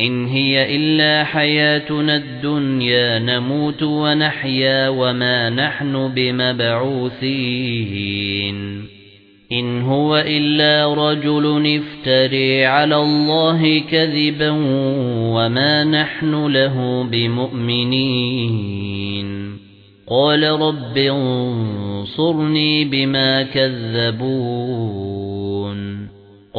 إِنْ هِيَ إِلَّا حَيَاتُنَا الدُّنْيَا نَمُوتُ وَنَحْيَا وَمَا نَحْنُ بِمَبْعُوثِينَ. إِنْ هُوَ إِلَّا رَجُلٌ افْتَرَى عَلَى اللَّهِ كَذِبًا وَمَا نَحْنُ لَهُ بِمُؤْمِنِينَ. قَالَ رَبِّ انصُرْنِي بِمَا كَذَّبُونِ.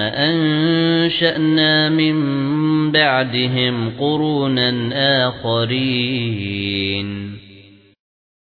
أَنشَأْنَا مِن بَعْدِهِمْ قُرُونًا آخَرِينَ.